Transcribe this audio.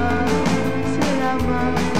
más, será.